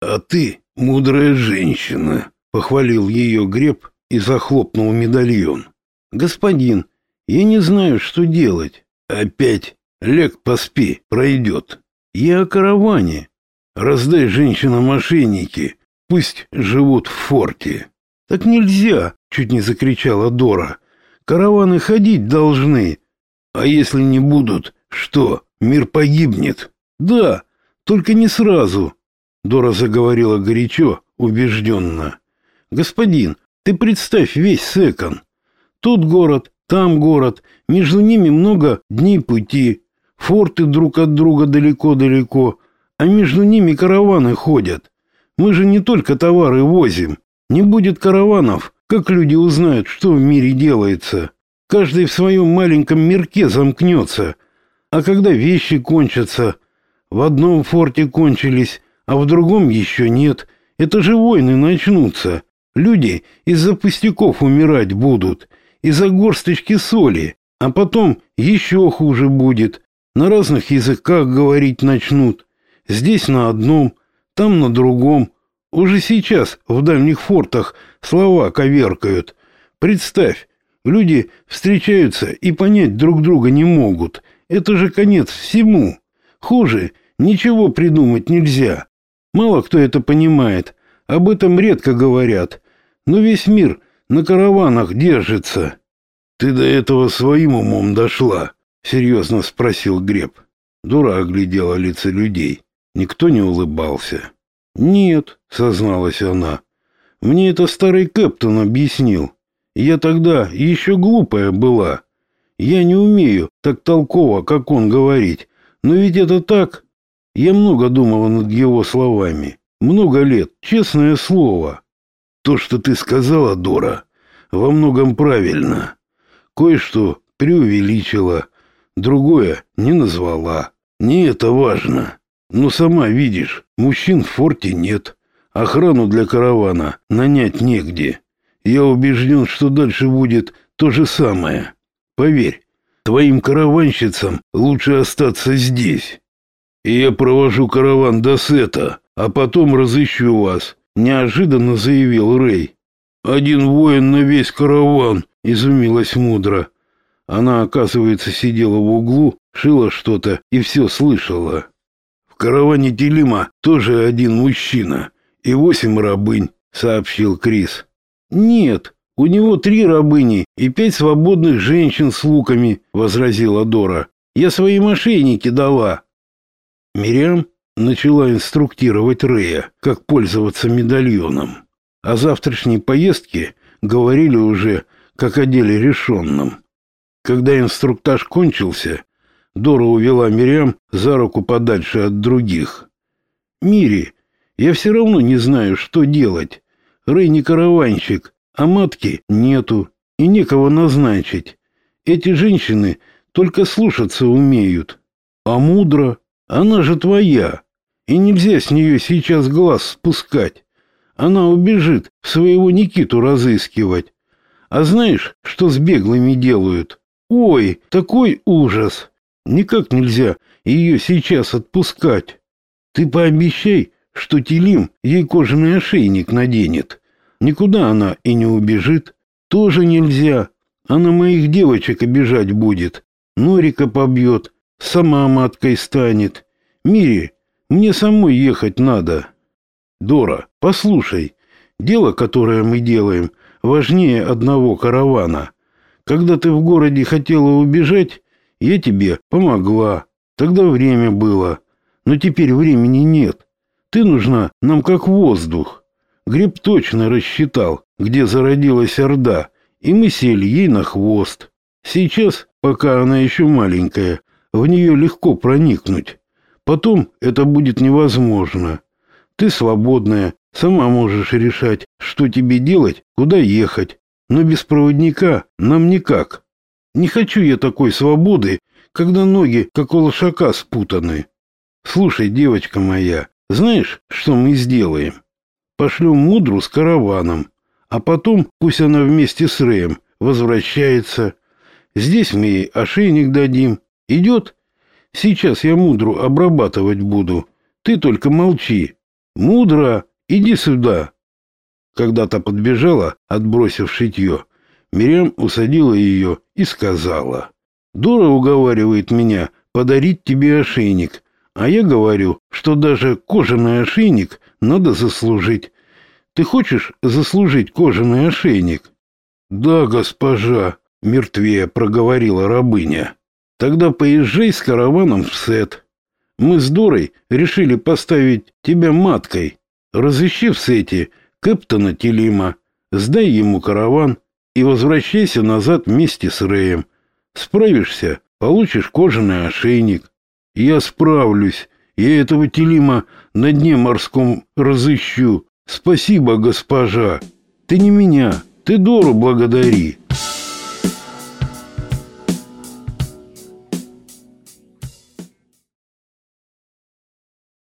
А ты мудрая женщина, похвалил ее Греб и захлопнул медальон. Господин, я не знаю, что делать. Опять лег поспи, пройдет. Я о караване. Раздай женщинам мошенники, пусть живут в форте. Так нельзя, чуть не закричала Дора. Караваны ходить должны. А если не будут, что, мир погибнет? Да, только не сразу. Дора заговорила горячо, убежденно. Господин, ты представь весь Секон. Тут город, там город, между ними много дней пути. Форты друг от друга далеко-далеко, а между ними караваны ходят. Мы же не только товары возим. Не будет караванов, как люди узнают, что в мире делается? Каждый в своем маленьком мирке замкнется. А когда вещи кончатся, в одном форте кончились, а в другом еще нет, это же войны начнутся. Люди из-за пустяков умирать будут, из-за горсточки соли, а потом еще хуже будет. На разных языках говорить начнут. Здесь на одном, там на другом. Уже сейчас в дальних фортах слова коверкают. Представь, люди встречаются и понять друг друга не могут. Это же конец всему. Хуже ничего придумать нельзя. Мало кто это понимает. Об этом редко говорят. Но весь мир на караванах держится. Ты до этого своим умом дошла, серьезно спросил Греб. Дура оглядела лица людей. Никто не улыбался. «Нет», — созналась она, — «мне это старый Кэптон объяснил. Я тогда еще глупая была. Я не умею так толково, как он говорить, но ведь это так. Я много думала над его словами. Много лет, честное слово. То, что ты сказала, Дора, во многом правильно. Кое-что преувеличила, другое не назвала. Не это важно. Но сама видишь, мужчин в форте нет. Охрану для каравана нанять негде. Я убежден, что дальше будет то же самое. Поверь, твоим караванщицам лучше остаться здесь. И я провожу караван до Сета, а потом разыщу вас, неожиданно заявил Рэй. Один воин на весь караван, изумилась мудро. Она, оказывается, сидела в углу, шила что-то и все слышала. В караване Телима тоже один мужчина и восемь рабынь, сообщил Крис. Нет, у него три рабыни и пять свободных женщин с луками, возразила Дора. Я свои мошенники дала. Мириам начала инструктировать Рея, как пользоваться медальоном. О завтрашней поездке говорили уже как о деле решенном. Когда инструктаж кончился, Дора увела Мириам за руку подальше от других. «Мири, я все равно не знаю, что делать. Рэй не караванщик, а матки нету, и некого назначить. Эти женщины только слушаться умеют. А мудро, она же твоя, и нельзя с нее сейчас глаз спускать. Она убежит своего Никиту разыскивать. А знаешь, что с беглыми делают? Ой, такой ужас!» Никак нельзя ее сейчас отпускать. Ты пообещай, что Телим ей кожаный ошейник наденет. Никуда она и не убежит. Тоже нельзя. Она моих девочек обижать будет. Норика побьет, сама маткой станет. Мири, мне самой ехать надо. Дора, послушай, дело, которое мы делаем, важнее одного каравана. Когда ты в городе хотела убежать, я тебе помогла. Тогда время было. Но теперь времени нет. Ты нужна нам как воздух. Гриб точно рассчитал, где зародилась орда, и мы сели ей на хвост. Сейчас, пока она еще маленькая, в нее легко проникнуть. Потом это будет невозможно. Ты свободная, сама можешь решать, что тебе делать, куда ехать. Но без проводника нам никак. Не хочу я такой свободы, когда ноги, как у лошака, спутаны. Слушай, девочка моя, знаешь, что мы сделаем? Пошлем мудру с караваном, а потом пусть она вместе с Рэем возвращается. Здесь мы ей ошейник дадим. Идет? Сейчас я мудру обрабатывать буду. Ты только молчи. Мудро, иди сюда. Когда-то подбежала, отбросив шитье. Мирям усадила ее и сказала. Дора уговаривает меня подарить тебе ошейник, а я говорю, что даже кожаный ошейник надо заслужить. Ты хочешь заслужить кожаный ошейник? Да, госпожа, мертвее проговорила рабыня. Тогда поезжай с караваном в Сет. Мы с Дорой решили поставить тебя маткой. Разыщи в Сете Кэптона Телима, сдай ему караван и возвращайся назад вместе с Рэем. Справишься, получишь кожаный ошейник. Я справлюсь. Я этого Телима на дне морском разыщу. Спасибо, госпожа. Ты не меня, ты Дору благодари.